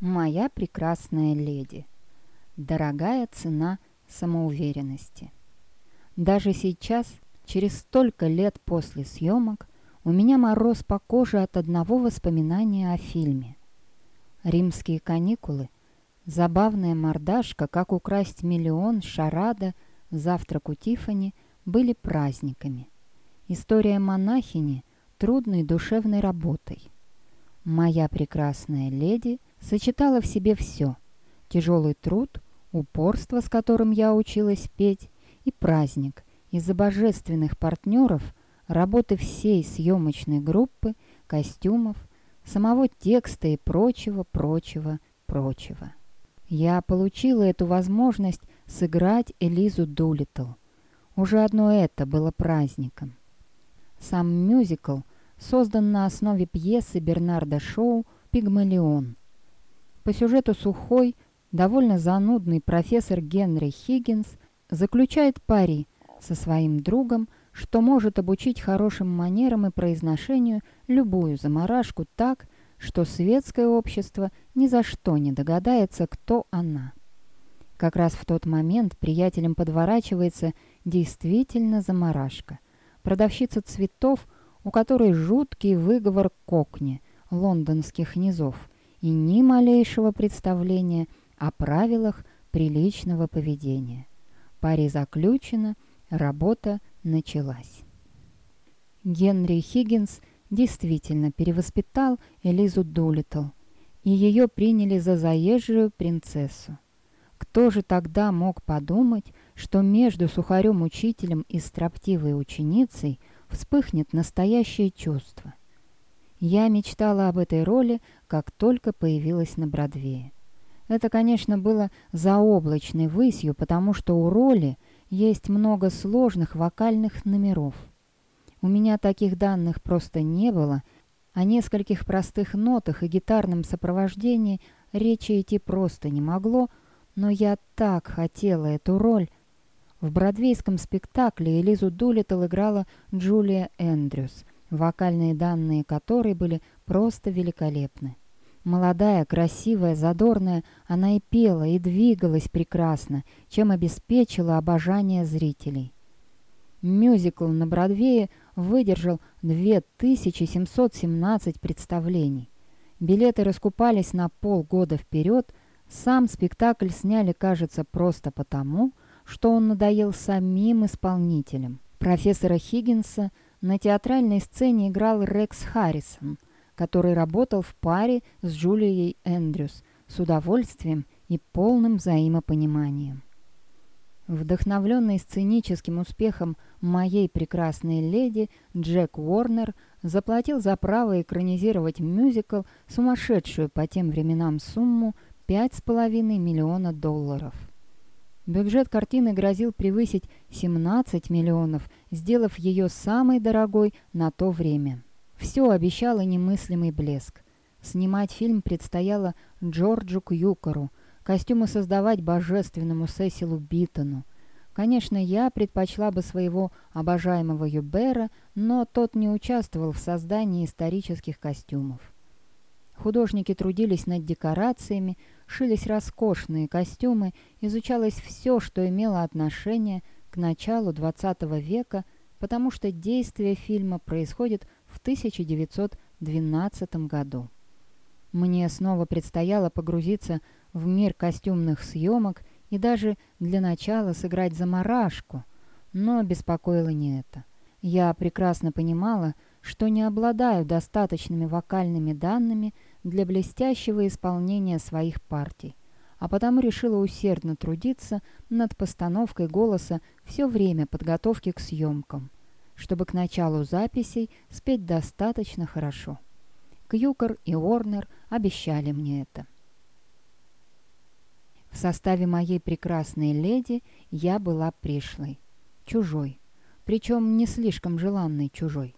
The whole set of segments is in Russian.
Моя прекрасная леди. Дорогая цена самоуверенности. Даже сейчас, через столько лет после съемок, у меня мороз по коже от одного воспоминания о фильме. Римские каникулы, забавная мордашка, как украсть миллион, шарада, завтрак у Тифани были праздниками. История монахини – трудной душевной работой. Моя прекрасная леди сочетала в себе все – тяжелый труд, упорство, с которым я училась петь, и праздник из-за божественных партнеров, работы всей съемочной группы, костюмов, самого текста и прочего, прочего, прочего. Я получила эту возможность сыграть Элизу Дулиттл. Уже одно это было праздником. Сам мюзикл создан на основе пьесы Бернарда Шоу «Пигмалион». По сюжету сухой, довольно занудный профессор Генри Хиггинс заключает пари со своим другом, что может обучить хорошим манерам и произношению любую заморашку так, что светское общество ни за что не догадается, кто она. Как раз в тот момент приятелям подворачивается действительно заморашка. Продавщица цветов, у которой жуткий выговор кокни лондонских низов и ни малейшего представления о правилах приличного поведения. Пари заключена, работа началась. Генри Хиггинс действительно перевоспитал Элизу Дулиттл, и ее приняли за заезжую принцессу. Кто же тогда мог подумать, что между сухарем-учителем и строптивой ученицей вспыхнет настоящее чувство? Я мечтала об этой роли, как только появилась на Бродвее. Это, конечно, было заоблачной высью, потому что у роли есть много сложных вокальных номеров. У меня таких данных просто не было, о нескольких простых нотах и гитарном сопровождении речи идти просто не могло, но я так хотела эту роль. В бродвейском спектакле Элизу Дулиттл играла Джулия Эндрюс, вокальные данные которой были просто великолепны. Молодая, красивая, задорная, она и пела, и двигалась прекрасно, чем обеспечила обожание зрителей. Мюзикл на Бродвее выдержал 2717 представлений. Билеты раскупались на полгода вперед, сам спектакль сняли, кажется, просто потому, что он надоел самим исполнителям. Профессора Хиггинса на театральной сцене играл Рекс Харрисон, который работал в паре с Джулией Эндрюс с удовольствием и полным взаимопониманием. Вдохновленный сценическим успехом «Моей прекрасной леди» Джек Уорнер заплатил за право экранизировать мюзикл сумасшедшую по тем временам сумму 5,5 миллиона долларов. Бюджет картины грозил превысить 17 миллионов, сделав ее самой дорогой на то время. Все обещало немыслимый блеск. Снимать фильм предстояло Джорджу Кьюкору, костюмы создавать божественному Сесилу Биттону. Конечно, я предпочла бы своего обожаемого Юбера, но тот не участвовал в создании исторических костюмов. Художники трудились над декорациями, шились роскошные костюмы, изучалось все, что имело отношение к началу XX века, потому что действие фильма происходит в 1912 году. Мне снова предстояло погрузиться в мир костюмных съемок и даже для начала сыграть заморашку, но беспокоило не это. Я прекрасно понимала, что не обладаю достаточными вокальными данными для блестящего исполнения своих партий, а потому решила усердно трудиться над постановкой голоса все время подготовки к съемкам чтобы к началу записей спеть достаточно хорошо. Кьюкор и Уорнер обещали мне это. В составе моей прекрасной леди я была пришлой, чужой, причем не слишком желанной чужой.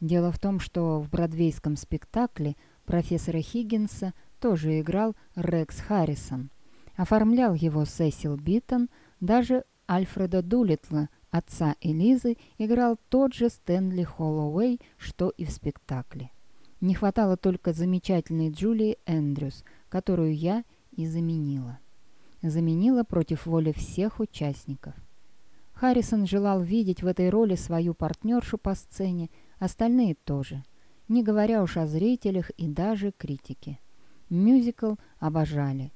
Дело в том, что в бродвейском спектакле профессора Хиггинса тоже играл Рекс Харрисон. Оформлял его Сесил Биттон, даже Альфреда Дулитла отца Элизы играл тот же Стэнли Холлоуэй, что и в спектакле. Не хватало только замечательной Джулии Эндрюс, которую я и заменила. Заменила против воли всех участников. Харрисон желал видеть в этой роли свою партнершу по сцене, остальные тоже, не говоря уж о зрителях и даже критике. Мюзикл обожали.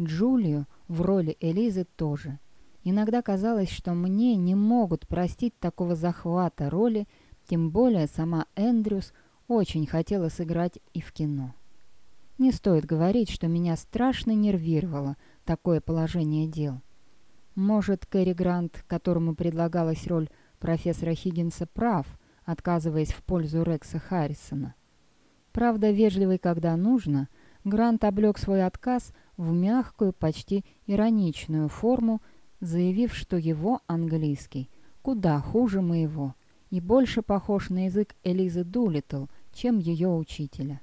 Джулию в роли Элизы тоже. Иногда казалось, что мне не могут простить такого захвата роли, тем более сама Эндрюс очень хотела сыграть и в кино. Не стоит говорить, что меня страшно нервировало такое положение дел. Может, Кэрри Грант, которому предлагалась роль профессора Хиггинса, прав, отказываясь в пользу Рекса Харрисона. Правда, вежливый, когда нужно, Грант облег свой отказ в мягкую, почти ироничную форму, заявив, что его английский куда хуже моего и больше похож на язык Элизы Дулиттл, чем ее учителя.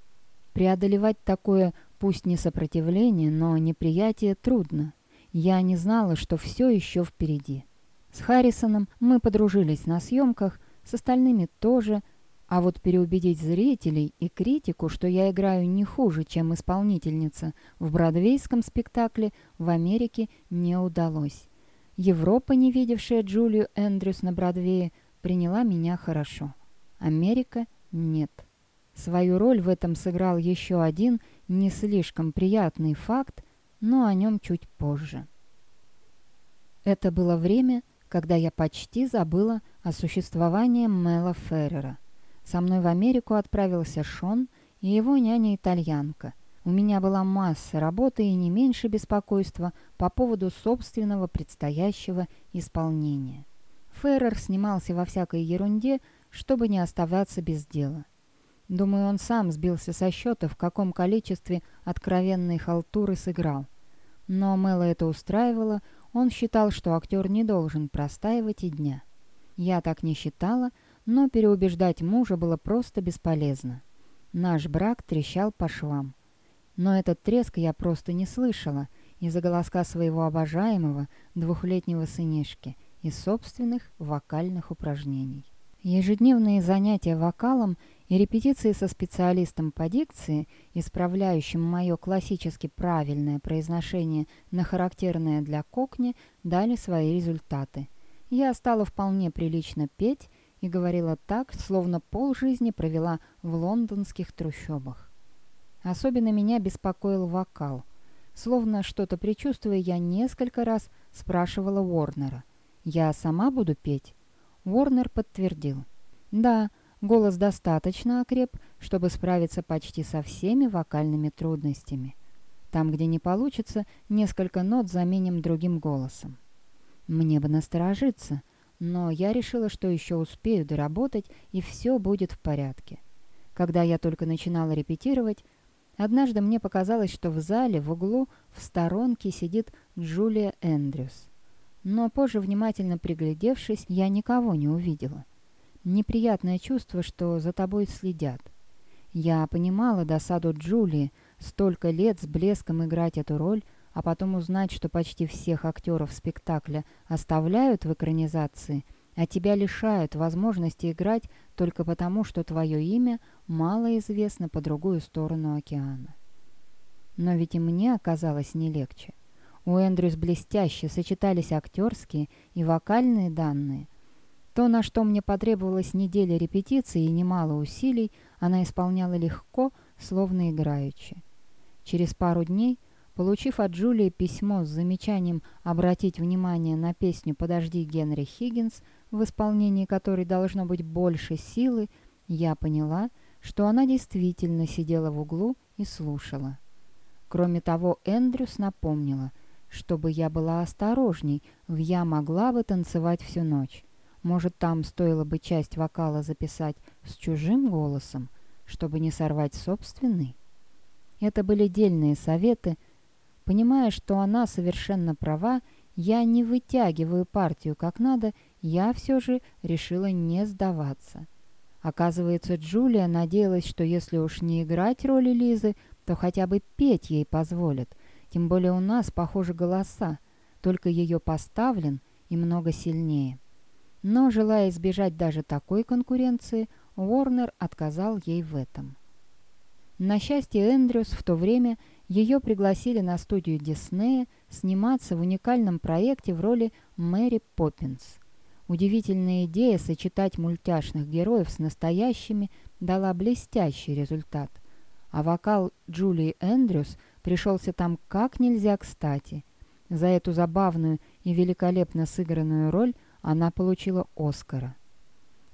Преодолевать такое, пусть не сопротивление, но неприятие трудно. Я не знала, что все еще впереди. С Харрисоном мы подружились на съемках, с остальными тоже, а вот переубедить зрителей и критику, что я играю не хуже, чем исполнительница, в бродвейском спектакле в Америке не удалось. Европа, не видевшая Джулию Эндрюс на Бродвее, приняла меня хорошо. Америка – нет. Свою роль в этом сыграл еще один не слишком приятный факт, но о нем чуть позже. Это было время, когда я почти забыла о существовании Мэла Феррера. Со мной в Америку отправился Шон и его няня-итальянка. У меня была масса работы и не меньше беспокойства по поводу собственного предстоящего исполнения. Феррер снимался во всякой ерунде, чтобы не оставаться без дела. Думаю, он сам сбился со счета, в каком количестве откровенной халтуры сыграл. Но Мэла это устраивало, он считал, что актер не должен простаивать и дня. Я так не считала, но переубеждать мужа было просто бесполезно. Наш брак трещал по швам. Но этот треск я просто не слышала из-за голоска своего обожаемого двухлетнего сынишки и собственных вокальных упражнений. Ежедневные занятия вокалом и репетиции со специалистом по дикции, исправляющим мое классически правильное произношение на характерное для кокни, дали свои результаты. Я стала вполне прилично петь и говорила так, словно полжизни провела в лондонских трущобах. Особенно меня беспокоил вокал. Словно что-то предчувствуя, я несколько раз спрашивала Уорнера. «Я сама буду петь?» Уорнер подтвердил. Да, голос достаточно окреп, чтобы справиться почти со всеми вокальными трудностями. Там, где не получится, несколько нот заменим другим голосом. Мне бы насторожиться, но я решила, что еще успею доработать, и все будет в порядке. Когда я только начинала репетировать, однажды мне показалось, что в зале в углу в сторонке сидит Джулия Эндрюс но позже, внимательно приглядевшись, я никого не увидела. Неприятное чувство, что за тобой следят. Я понимала досаду Джулии, столько лет с блеском играть эту роль, а потом узнать, что почти всех актеров спектакля оставляют в экранизации, а тебя лишают возможности играть только потому, что твое имя мало известно по другую сторону океана. Но ведь и мне оказалось не легче. У Эндрюс блестяще сочетались актерские и вокальные данные. То, на что мне потребовалось неделя репетиции и немало усилий, она исполняла легко, словно играючи. Через пару дней, получив от Джулии письмо с замечанием обратить внимание на песню «Подожди, Генри Хиггинс», в исполнении которой должно быть больше силы, я поняла, что она действительно сидела в углу и слушала. Кроме того, Эндрюс напомнила – чтобы я была осторожней, в я могла бы танцевать всю ночь. Может, там стоило бы часть вокала записать с чужим голосом, чтобы не сорвать собственный? Это были дельные советы. Понимая, что она совершенно права, я не вытягиваю партию как надо, я все же решила не сдаваться. Оказывается, Джулия надеялась, что если уж не играть роли Лизы, то хотя бы петь ей позволят – тем более у нас похожи голоса, только ее поставлен и много сильнее. Но, желая избежать даже такой конкуренции, Уорнер отказал ей в этом. На счастье Эндрюс в то время ее пригласили на студию Диснея сниматься в уникальном проекте в роли Мэри Поппинс. Удивительная идея сочетать мультяшных героев с настоящими дала блестящий результат. А вокал Джулии Эндрюс пришелся там как нельзя кстати. За эту забавную и великолепно сыгранную роль она получила Оскара.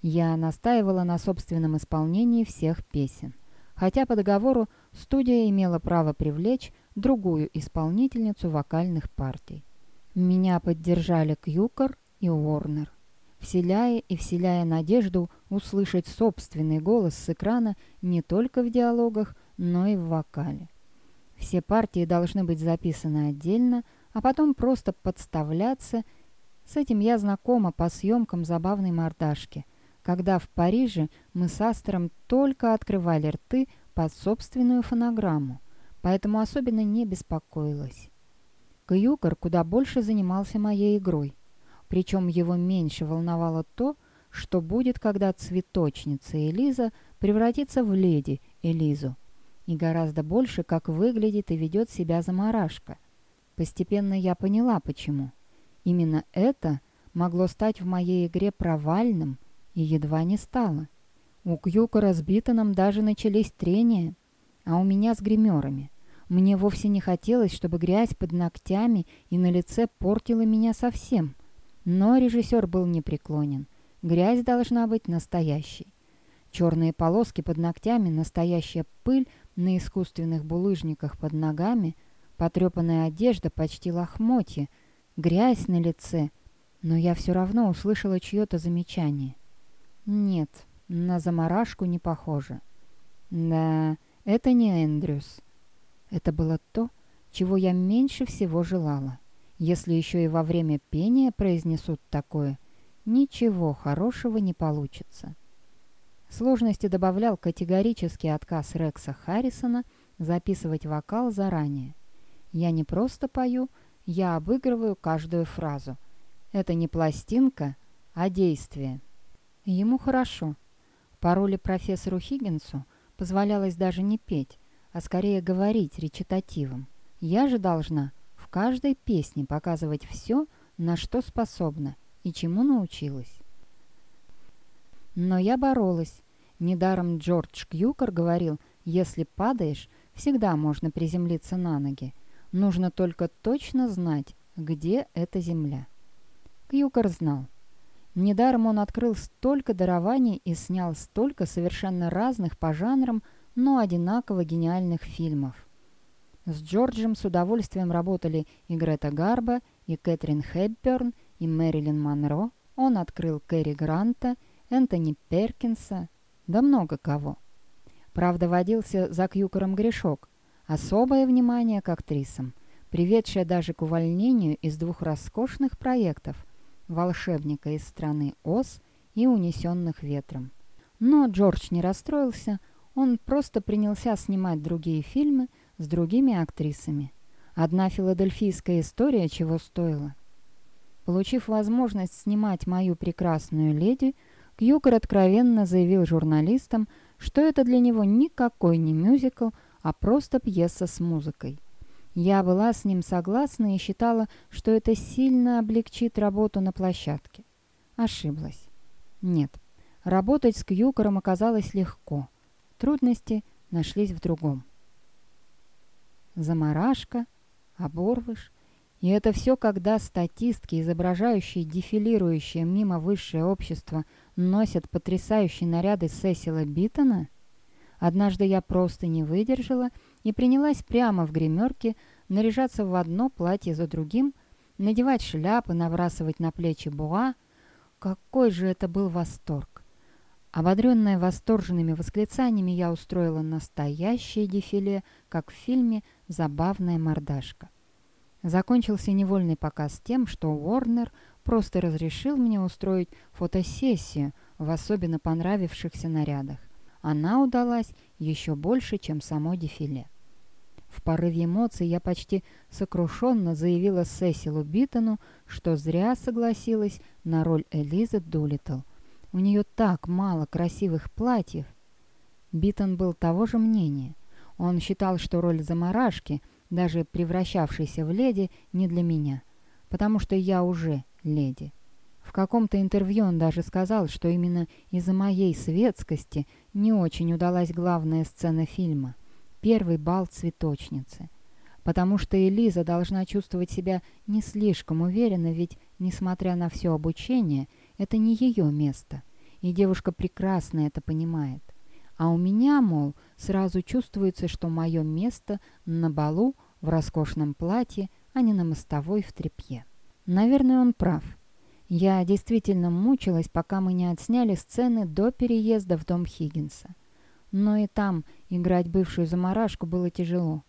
Я настаивала на собственном исполнении всех песен. Хотя по договору студия имела право привлечь другую исполнительницу вокальных партий. Меня поддержали Кьюкер и Уорнер, вселяя и вселяя надежду услышать собственный голос с экрана не только в диалогах, но и в вокале. Все партии должны быть записаны отдельно, а потом просто подставляться. С этим я знакома по съемкам забавной мордашки, когда в Париже мы с Астером только открывали рты под собственную фонограмму, поэтому особенно не беспокоилась. Кьюкер куда больше занимался моей игрой, причем его меньше волновало то, что будет, когда цветочница Элиза превратится в леди Элизу, и гораздо больше, как выглядит и ведет себя заморашка. Постепенно я поняла, почему. Именно это могло стать в моей игре провальным – и едва не стало. У Кьюка разбито нам даже начались трения, а у меня с гримерами. Мне вовсе не хотелось, чтобы грязь под ногтями и на лице портила меня совсем. Но режиссер был непреклонен. Грязь должна быть настоящей. Черные полоски под ногтями, настоящая пыль на искусственных булыжниках под ногами, потрепанная одежда, почти лохмотья, грязь на лице. Но я все равно услышала чье-то замечание. Нет, на заморашку не похоже. Да, это не Эндрюс. Это было то, чего я меньше всего желала. Если еще и во время пения произнесут такое, ничего хорошего не получится. Сложности добавлял категорический отказ Рекса Харрисона записывать вокал заранее. Я не просто пою, я обыгрываю каждую фразу. Это не пластинка, а действие. Ему хорошо. По роли профессору Хиггинсу позволялось даже не петь, а скорее говорить речитативом. Я же должна в каждой песне показывать все, на что способна и чему научилась. Но я боролась. Недаром Джордж Кьюкер говорил, если падаешь, всегда можно приземлиться на ноги. Нужно только точно знать, где эта земля. Кьюкер знал. Недаром он открыл столько дарований и снял столько совершенно разных по жанрам, но одинаково гениальных фильмов. С Джорджем с удовольствием работали и Грета Гарба, и Кэтрин Хепберн, и Мэрилин Монро. Он открыл Кэрри Гранта, Энтони Перкинса, да много кого. Правда, водился за Кьюкером грешок. Особое внимание к актрисам, приведшее даже к увольнению из двух роскошных проектов – волшебника из страны Оз и унесенных ветром. Но Джордж не расстроился, он просто принялся снимать другие фильмы с другими актрисами. Одна филадельфийская история чего стоила. Получив возможность снимать мою прекрасную леди, Кьюкер откровенно заявил журналистам, что это для него никакой не мюзикл, а просто пьеса с музыкой. Я была с ним согласна и считала, что это сильно облегчит работу на площадке. Ошиблась. Нет, работать с Кьюкером оказалось легко. Трудности нашлись в другом. Заморашка, оборвыш. И это все, когда статистки, изображающие дефилирующее мимо высшее общество, носят потрясающие наряды Сесила Биттона? Однажды я просто не выдержала и принялась прямо в гримерке наряжаться в одно платье за другим, надевать шляпы, набрасывать на плечи буа. Какой же это был восторг! Ободренная восторженными восклицаниями, я устроила настоящее дефиле, как в фильме «Забавная мордашка». Закончился невольный показ тем, что Уорнер просто разрешил мне устроить фотосессию в особенно понравившихся нарядах. Она удалась еще больше, чем само дефиле. В порыве эмоций я почти сокрушенно заявила Сесилу Биттону, что зря согласилась на роль Элизы Дулиттл. У нее так мало красивых платьев. Биттон был того же мнения. Он считал, что роль замарашки, даже превращавшейся в леди, не для меня, потому что я уже леди. В каком-то интервью он даже сказал, что именно из-за моей светскости не очень удалась главная сцена фильма – первый бал цветочницы. Потому что Элиза должна чувствовать себя не слишком уверенно, ведь, несмотря на все обучение, это не ее место. И девушка прекрасно это понимает. А у меня, мол, сразу чувствуется, что мое место на балу в роскошном платье, а не на мостовой в тряпье. Наверное, он прав. Я действительно мучилась, пока мы не отсняли сцены до переезда в дом Хиггинса. Но и там играть бывшую заморашку было тяжело.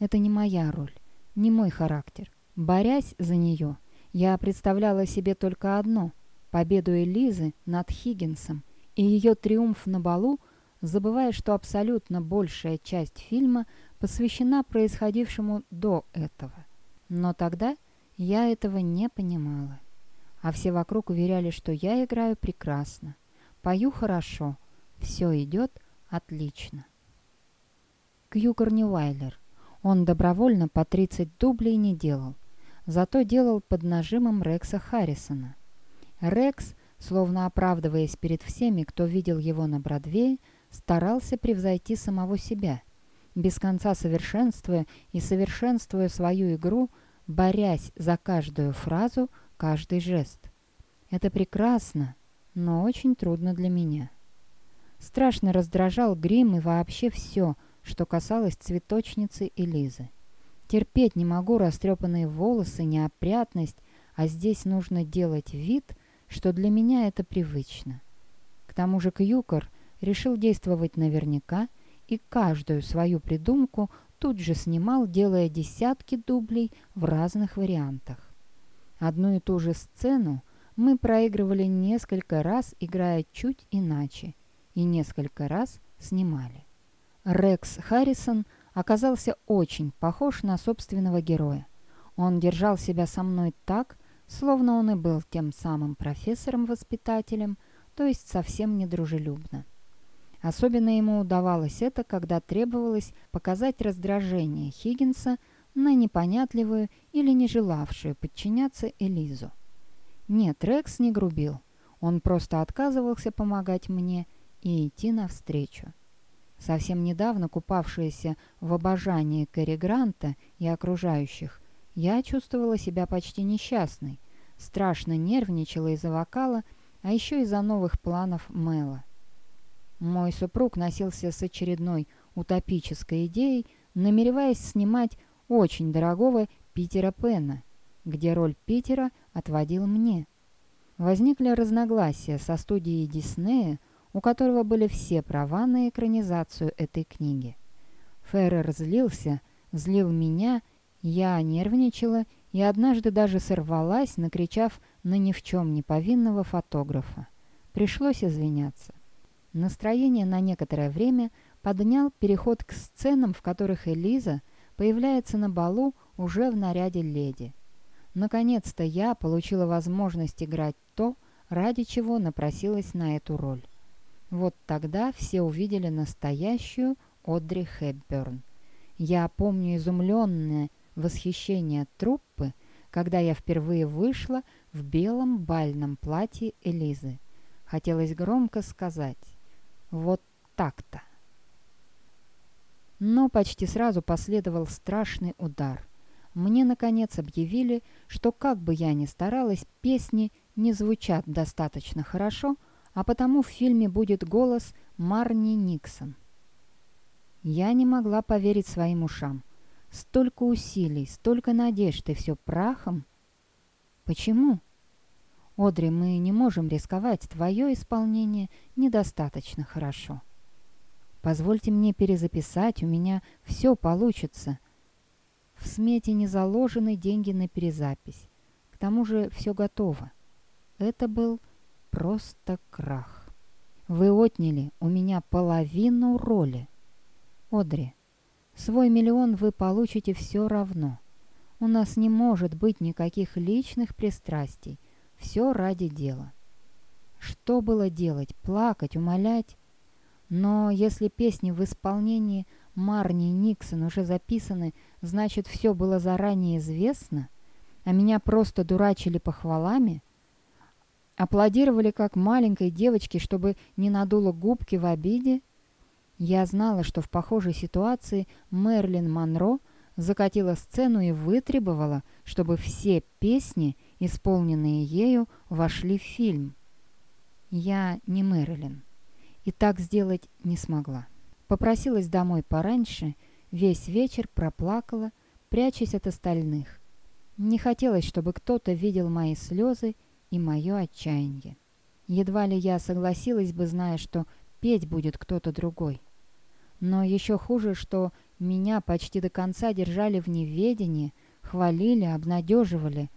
Это не моя роль, не мой характер. Борясь за нее, я представляла себе только одно – победу Элизы над Хиггинсом и ее триумф на балу, забывая, что абсолютно большая часть фильма посвящена происходившему до этого. Но тогда я этого не понимала а все вокруг уверяли, что я играю прекрасно, пою хорошо, все идет отлично. Кьюкор не Вайлер. Он добровольно по 30 дублей не делал, зато делал под нажимом Рекса Харрисона. Рекс, словно оправдываясь перед всеми, кто видел его на Бродвее, старался превзойти самого себя, без конца совершенствуя и совершенствуя свою игру, борясь за каждую фразу – каждый жест. Это прекрасно, но очень трудно для меня. Страшно раздражал грим и вообще все, что касалось цветочницы и Лизы. Терпеть не могу растрепанные волосы, неопрятность, а здесь нужно делать вид, что для меня это привычно. К тому же Кьюкор решил действовать наверняка и каждую свою придумку тут же снимал, делая десятки дублей в разных вариантах. Одну и ту же сцену мы проигрывали несколько раз, играя чуть иначе, и несколько раз снимали. Рекс Харрисон оказался очень похож на собственного героя. Он держал себя со мной так, словно он и был тем самым профессором-воспитателем, то есть совсем недружелюбно. Особенно ему удавалось это, когда требовалось показать раздражение Хиггинса на непонятливую или не желавшую подчиняться Элизу. Нет, Рекс не грубил. Он просто отказывался помогать мне и идти навстречу. Совсем недавно купавшаяся в обожании Кэрри Гранта и окружающих, я чувствовала себя почти несчастной, страшно нервничала из-за вокала, а еще из-за новых планов Мэла. Мой супруг носился с очередной утопической идеей, намереваясь снимать очень дорогого Питера Пенна, где роль Питера отводил мне. Возникли разногласия со студией Диснея, у которого были все права на экранизацию этой книги. Феррер злился, злил меня, я нервничала и однажды даже сорвалась, накричав на ни в чем не повинного фотографа. Пришлось извиняться. Настроение на некоторое время поднял переход к сценам, в которых Элиза – появляется на балу уже в наряде леди. Наконец-то я получила возможность играть то, ради чего напросилась на эту роль. Вот тогда все увидели настоящую Одри Хепберн. Я помню изумленное восхищение труппы, когда я впервые вышла в белом бальном платье Элизы. Хотелось громко сказать «Вот так-то». Но почти сразу последовал страшный удар. Мне, наконец, объявили, что как бы я ни старалась, песни не звучат достаточно хорошо, а потому в фильме будет голос Марни Никсон. Я не могла поверить своим ушам. Столько усилий, столько надежд, и все прахом. Почему? Одри, мы не можем рисковать, твое исполнение недостаточно хорошо. Позвольте мне перезаписать, у меня все получится. В смете не заложены деньги на перезапись. К тому же все готово. Это был просто крах. Вы отняли у меня половину роли. Одри, свой миллион вы получите все равно. У нас не может быть никаких личных пристрастий. Все ради дела. Что было делать? Плакать, умолять? Но если песни в исполнении Марни и Никсон уже записаны, значит, все было заранее известно, а меня просто дурачили похвалами? Аплодировали как маленькой девочке, чтобы не надуло губки в обиде? Я знала, что в похожей ситуации Мерлин Монро закатила сцену и вытребовала, чтобы все песни, исполненные ею, вошли в фильм. Я не Мерлин, и так сделать не смогла. Попросилась домой пораньше, весь вечер проплакала, прячась от остальных. Не хотелось, чтобы кто-то видел мои слезы и мое отчаяние. Едва ли я согласилась бы, зная, что петь будет кто-то другой. Но еще хуже, что меня почти до конца держали в неведении, хвалили, обнадеживали.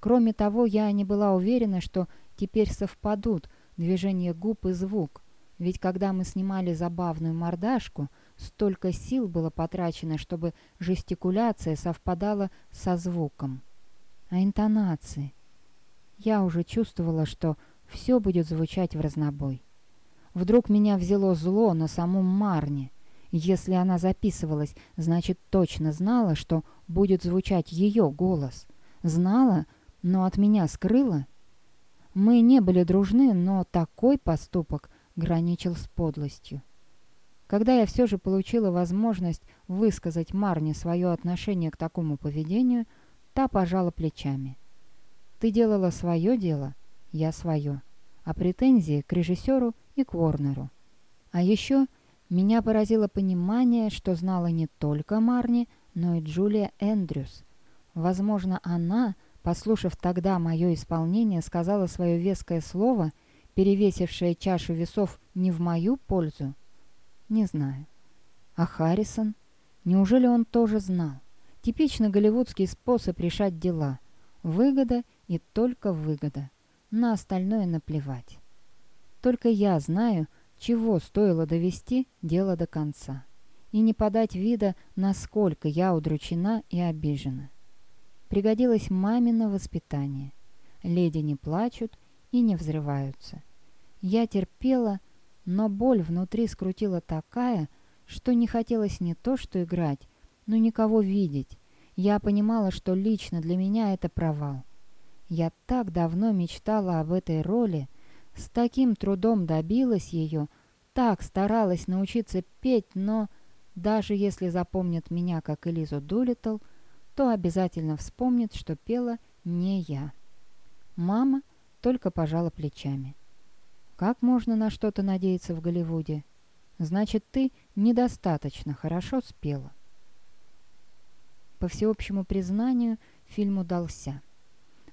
Кроме того, я не была уверена, что теперь совпадут движение губ и звук, ведь когда мы снимали забавную мордашку, столько сил было потрачено, чтобы жестикуляция совпадала со звуком. А интонации? Я уже чувствовала, что все будет звучать в разнобой. Вдруг меня взяло зло на саму Марне. Если она записывалась, значит, точно знала, что будет звучать ее голос. Знала, но от меня скрыла. Мы не были дружны, но такой поступок граничил с подлостью. Когда я все же получила возможность высказать Марне свое отношение к такому поведению, та пожала плечами. «Ты делала свое дело, я свое, а претензии к режиссеру и к Ворнеру. А еще меня поразило понимание, что знала не только Марни, но и Джулия Эндрюс. Возможно, она, послушав тогда мое исполнение, сказала свое веское слово – перевесившая чашу весов не в мою пользу? Не знаю. А Харрисон? Неужели он тоже знал? Типично голливудский способ решать дела. Выгода и только выгода. На остальное наплевать. Только я знаю, чего стоило довести дело до конца. И не подать вида, насколько я удручена и обижена. Пригодилось мамино воспитание. Леди не плачут и не взрываются. Я терпела, но боль внутри скрутила такая, что не хотелось не то что играть, но никого видеть. Я понимала, что лично для меня это провал. Я так давно мечтала об этой роли, с таким трудом добилась ее, так старалась научиться петь, но даже если запомнят меня как Элизу Дулиттл, то обязательно вспомнят, что пела не я. Мама – только пожала плечами. «Как можно на что-то надеяться в Голливуде? Значит, ты недостаточно хорошо спела». По всеобщему признанию, фильм удался.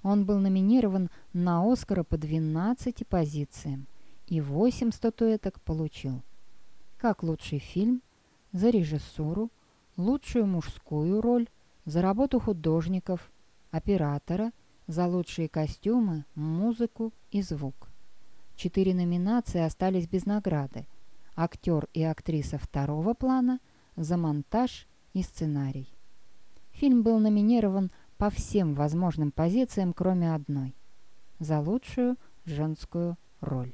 Он был номинирован на «Оскара» по 12 позициям и 8 статуэток получил. Как лучший фильм, за режиссуру, лучшую мужскую роль, за работу художников, оператора – за лучшие костюмы, музыку и звук. Четыре номинации остались без награды. Актер и актриса второго плана за монтаж и сценарий. Фильм был номинирован по всем возможным позициям, кроме одной – за лучшую женскую роль.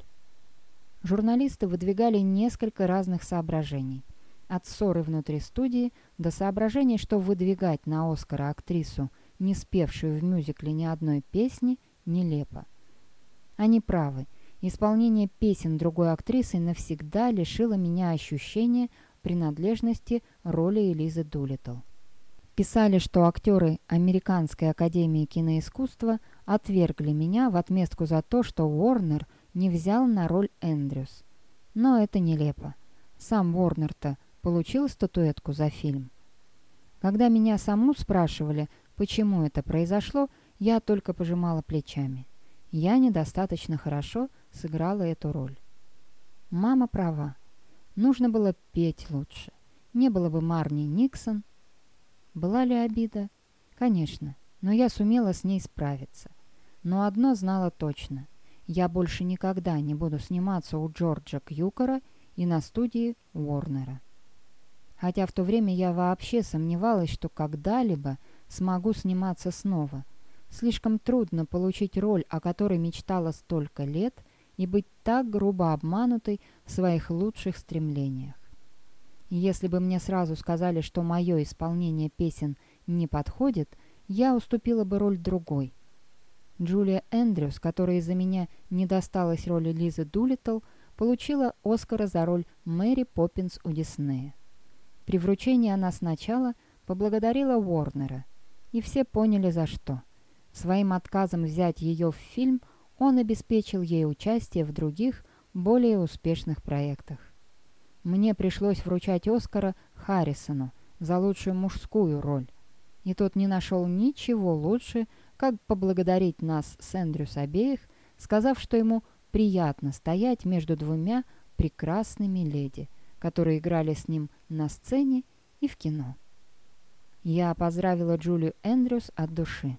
Журналисты выдвигали несколько разных соображений. От ссоры внутри студии до соображений, что выдвигать на Оскара актрису – не спевшую в мюзикле ни одной песни, нелепо. Они правы. Исполнение песен другой актрисы навсегда лишило меня ощущения принадлежности роли Элизы Дулиттл. Писали, что актеры Американской академии киноискусства отвергли меня в отместку за то, что Уорнер не взял на роль Эндрюс. Но это нелепо. Сам Уорнер-то получил статуэтку за фильм. Когда меня саму спрашивали, Почему это произошло, я только пожимала плечами. Я недостаточно хорошо сыграла эту роль. Мама права. Нужно было петь лучше. Не было бы Марни Никсон. Была ли обида? Конечно, но я сумела с ней справиться. Но одно знала точно. Я больше никогда не буду сниматься у Джорджа Кьюкера и на студии Уорнера. Хотя в то время я вообще сомневалась, что когда-либо смогу сниматься снова. Слишком трудно получить роль, о которой мечтала столько лет, и быть так грубо обманутой в своих лучших стремлениях. Если бы мне сразу сказали, что мое исполнение песен не подходит, я уступила бы роль другой. Джулия Эндрюс, которой из-за меня не досталась роли Лизы Дулиттл, получила Оскара за роль Мэри Поппинс у Диснея. При вручении она сначала поблагодарила Уорнера, и все поняли за что. Своим отказом взять ее в фильм он обеспечил ей участие в других, более успешных проектах. Мне пришлось вручать Оскара Харрисону за лучшую мужскую роль, и тот не нашел ничего лучше, как поблагодарить нас с Эндрюс обеих, сказав, что ему приятно стоять между двумя прекрасными леди, которые играли с ним на сцене и в кино. Я поздравила Джулию Эндрюс от души.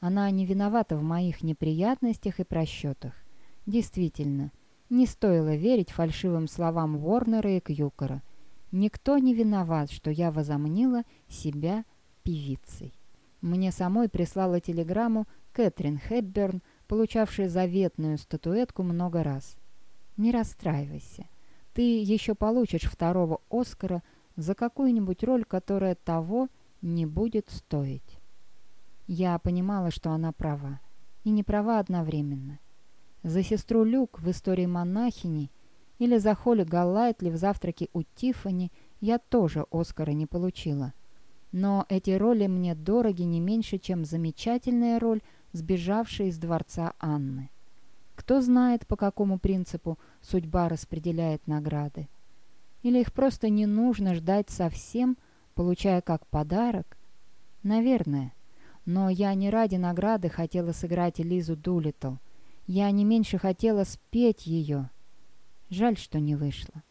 Она не виновата в моих неприятностях и просчетах. Действительно, не стоило верить фальшивым словам Уорнера и Кьюкера. Никто не виноват, что я возомнила себя певицей. Мне самой прислала телеграмму Кэтрин Хепберн, получавшая заветную статуэтку много раз. «Не расстраивайся. Ты еще получишь второго Оскара за какую-нибудь роль, которая того не будет стоить». Я понимала, что она права. И не права одновременно. За сестру Люк в истории монахини или за Холли Галлайтли в «Завтраке у Тиффани» я тоже Оскара не получила. Но эти роли мне дороги не меньше, чем замечательная роль, сбежавшей из дворца Анны. Кто знает, по какому принципу судьба распределяет награды. Или их просто не нужно ждать совсем, получая как подарок? Наверное. Но я не ради награды хотела сыграть Лизу Дулиттл. Я не меньше хотела спеть ее. Жаль, что не вышло.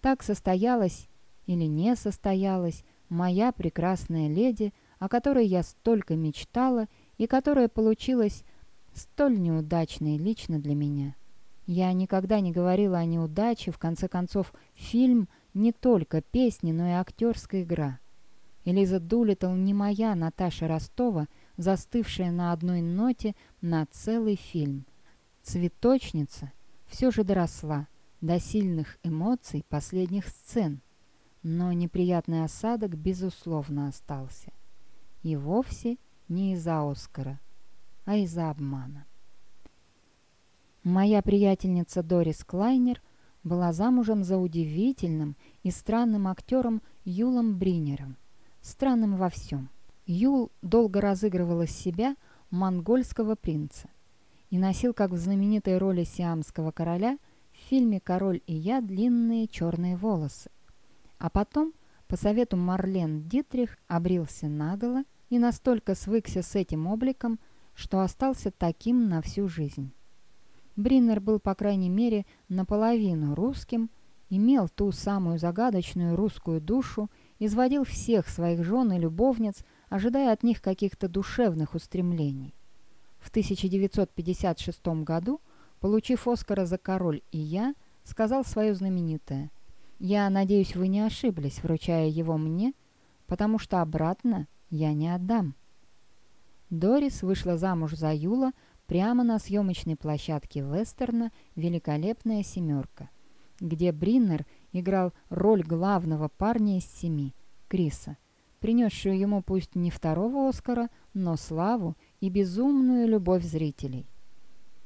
Так состоялась или не состоялась моя прекрасная леди, о которой я столько мечтала и которая получилась столь неудачной лично для меня. Я никогда не говорила о неудаче, в конце концов, фильм не только песни, но и актерская игра. Элиза Дулиттл не моя Наташа Ростова, застывшая на одной ноте на целый фильм. Цветочница все же доросла до сильных эмоций последних сцен, но неприятный осадок безусловно остался. И вовсе не из-за Оскара, а из-за обмана. Моя приятельница Дорис Клайнер была замужем за удивительным и странным актером Юлом Бринером – странным во всем. Юл долго разыгрывал из себя монгольского принца и носил, как в знаменитой роли сиамского короля, в фильме «Король и я» длинные черные волосы. А потом, по совету Марлен Дитрих, обрился наголо и настолько свыкся с этим обликом, что остался таким на всю жизнь. Бриннер был, по крайней мере, наполовину русским, имел ту самую загадочную русскую душу изводил всех своих жен и любовниц, ожидая от них каких-то душевных устремлений. В 1956 году, получив Оскара за «Король и я», сказал свое знаменитое «Я надеюсь, вы не ошиблись, вручая его мне, потому что обратно я не отдам». Дорис вышла замуж за Юла прямо на съемочной площадке вестерна «Великолепная семерка», где Бриннер играл роль главного парня из семи, Криса, принесшую ему пусть не второго Оскара, но славу и безумную любовь зрителей.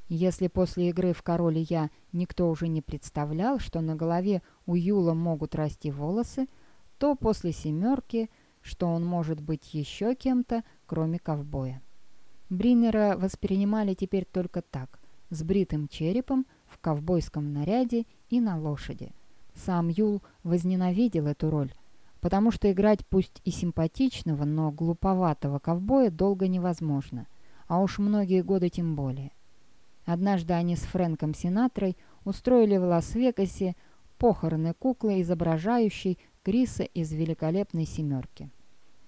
Если после игры в «Король и я» никто уже не представлял, что на голове у Юла могут расти волосы, то после «семерки», что он может быть еще кем-то, кроме ковбоя. Бриннера воспринимали теперь только так, с бритым черепом, в ковбойском наряде и на лошади. Сам Юл возненавидел эту роль, потому что играть пусть и симпатичного, но глуповатого ковбоя долго невозможно, а уж многие годы тем более. Однажды они с Фрэнком Синатрой устроили в Лас-Вегасе похороны куклы, изображающей Криса из «Великолепной семерки».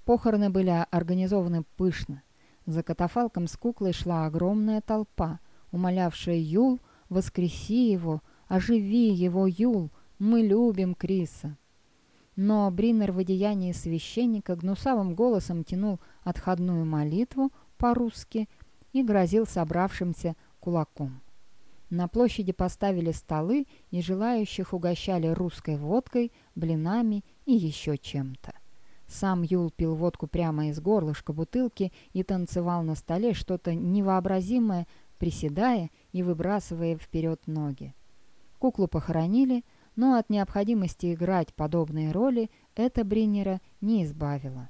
Похороны были организованы пышно. За катафалком с куклой шла огромная толпа, умолявшая Юл «Воскреси его! Оживи его, Юл! Мы любим Криса!» Но Бриннер в одеянии священника гнусавым голосом тянул отходную молитву по-русски и грозил собравшимся кулаком. На площади поставили столы и желающих угощали русской водкой, блинами и еще чем-то. Сам Юл пил водку прямо из горлышка бутылки и танцевал на столе что-то невообразимое, приседая и выбрасывая вперед ноги. Куклу похоронили, но от необходимости играть подобные роли это Бриннера не избавило.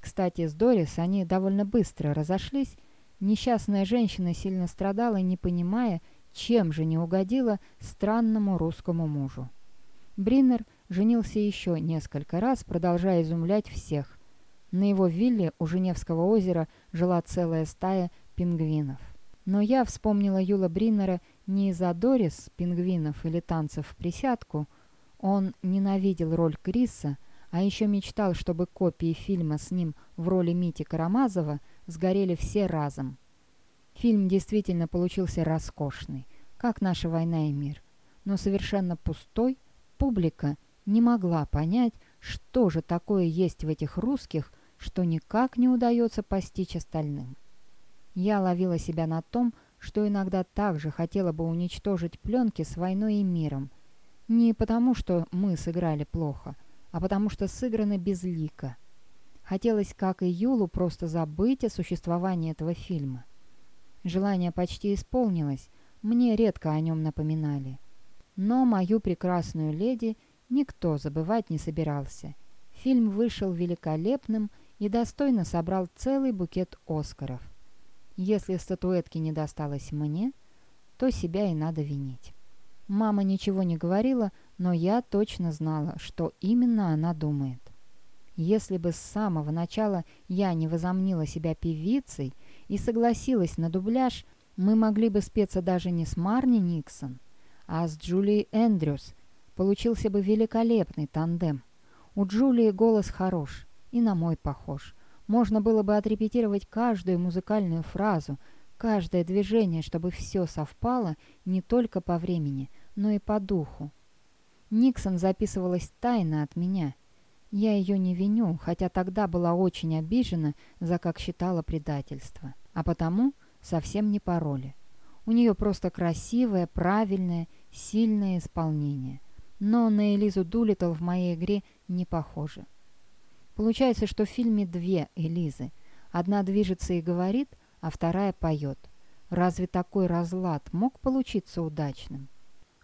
Кстати, с Дорис они довольно быстро разошлись. Несчастная женщина сильно страдала, не понимая, чем же не угодила странному русскому мужу. Бриннер женился еще несколько раз, продолжая изумлять всех. На его вилле у Женевского озера жила целая стая пингвинов. Но я вспомнила Юла Бриннера не из-за Дорис, пингвинов или танцев в присядку. Он ненавидел роль Криса, а еще мечтал, чтобы копии фильма с ним в роли Мити Карамазова сгорели все разом. Фильм действительно получился роскошный, как наша «Война и мир», но совершенно пустой, публика не могла понять, что же такое есть в этих русских, что никак не удается постичь остальным. Я ловила себя на том, что иногда также хотела бы уничтожить пленки с войной и миром. Не потому, что мы сыграли плохо, а потому что сыграны безлико. Хотелось, как и Юлу, просто забыть о существовании этого фильма. Желание почти исполнилось, мне редко о нем напоминали. Но мою прекрасную леди никто забывать не собирался. Фильм вышел великолепным и достойно собрал целый букет Оскаров. Если статуэтки не досталось мне, то себя и надо винить. Мама ничего не говорила, но я точно знала, что именно она думает. Если бы с самого начала я не возомнила себя певицей и согласилась на дубляж, мы могли бы спеться даже не с Марни Никсон, а с Джулией Эндрюс. Получился бы великолепный тандем. У Джулии голос хорош и на мой похож. Можно было бы отрепетировать каждую музыкальную фразу, каждое движение, чтобы все совпало не только по времени, но и по духу. Никсон записывалась тайно от меня. Я ее не виню, хотя тогда была очень обижена за, как считала, предательство. А потому совсем не по роли. У нее просто красивое, правильное, сильное исполнение. Но на Элизу Дулиттл в моей игре не похоже. Получается, что в фильме две Элизы. Одна движется и говорит, а вторая поет. Разве такой разлад мог получиться удачным?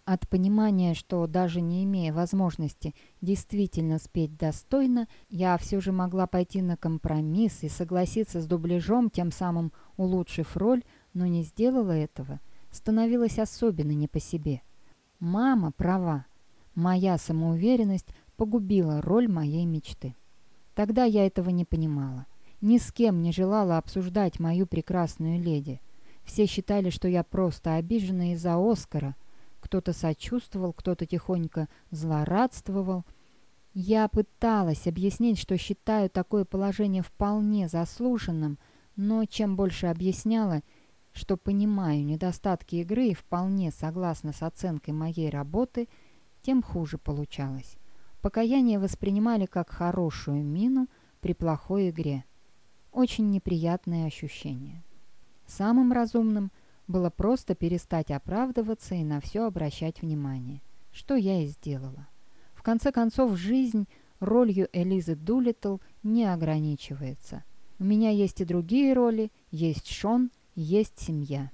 От понимания, что даже не имея возможности действительно спеть достойно, я все же могла пойти на компромисс и согласиться с дубляжом, тем самым улучшив роль, но не сделала этого, становилась особенно не по себе. Мама права. Моя самоуверенность погубила роль моей мечты. Тогда я этого не понимала. Ни с кем не желала обсуждать мою прекрасную леди. Все считали, что я просто обижена из-за Оскара. Кто-то сочувствовал, кто-то тихонько злорадствовал. Я пыталась объяснить, что считаю такое положение вполне заслуженным, но чем больше объясняла, что понимаю недостатки игры и вполне согласна с оценкой моей работы, тем хуже получалось. Покаяние воспринимали как хорошую мину при плохой игре. Очень неприятное ощущение. Самым разумным было просто перестать оправдываться и на все обращать внимание, что я и сделала. В конце концов, жизнь ролью Элизы Дулиттл не ограничивается. У меня есть и другие роли, есть Шон, есть семья.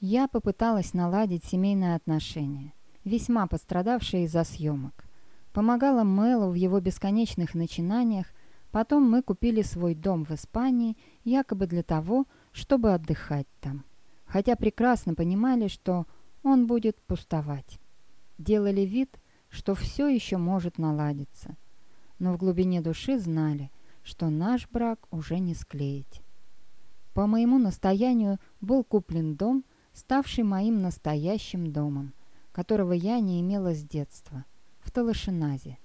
Я попыталась наладить семейные отношения, весьма пострадавшие из-за съемок. Помогала Мэлу в его бесконечных начинаниях, потом мы купили свой дом в Испании, якобы для того, чтобы отдыхать там. Хотя прекрасно понимали, что он будет пустовать. Делали вид, что все еще может наладиться. Но в глубине души знали, что наш брак уже не склеить. По моему настоянию был куплен дом, ставший моим настоящим домом, которого я не имела с детства – в Талашиназе.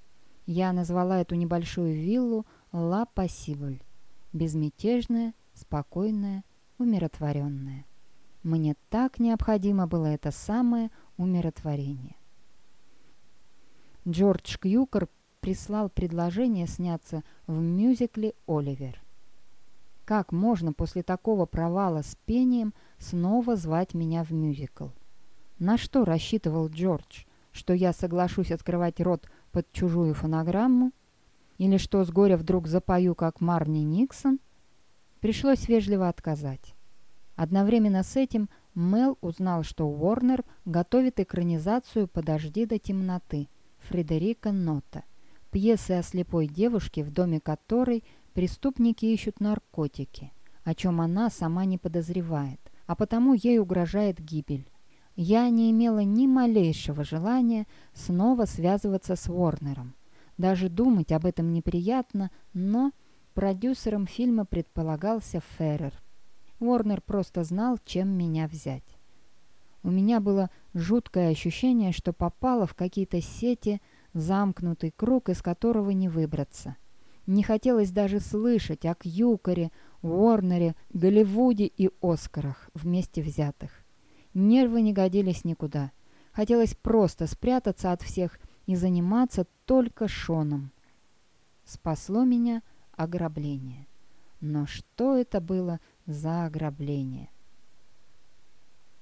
Я назвала эту небольшую виллу «Ла Пассибль» – безмятежная, спокойная, умиротворенная. Мне так необходимо было это самое умиротворение. Джордж Кьюкер прислал предложение сняться в мюзикле «Оливер». Как можно после такого провала с пением снова звать меня в мюзикл? На что рассчитывал Джордж? Что я соглашусь открывать рот под чужую фонограмму? Или что с горя вдруг запою, как Марни Никсон? Пришлось вежливо отказать. Одновременно с этим Мел узнал, что Уорнер готовит экранизацию «Подожди до темноты» Фредерика Нота, пьесы о слепой девушке, в доме которой преступники ищут наркотики, о чем она сама не подозревает, а потому ей угрожает гибель. Я не имела ни малейшего желания снова связываться с Уорнером. Даже думать об этом неприятно, но продюсером фильма предполагался Феррер. Уорнер просто знал, чем меня взять. У меня было жуткое ощущение, что попало в какие-то сети, замкнутый круг, из которого не выбраться. Не хотелось даже слышать о Кьюкоре, Уорнере, Голливуде и Оскарах вместе взятых. Нервы не годились никуда. Хотелось просто спрятаться от всех и заниматься только Шоном. Спасло меня ограбление. Но что это было за ограбление?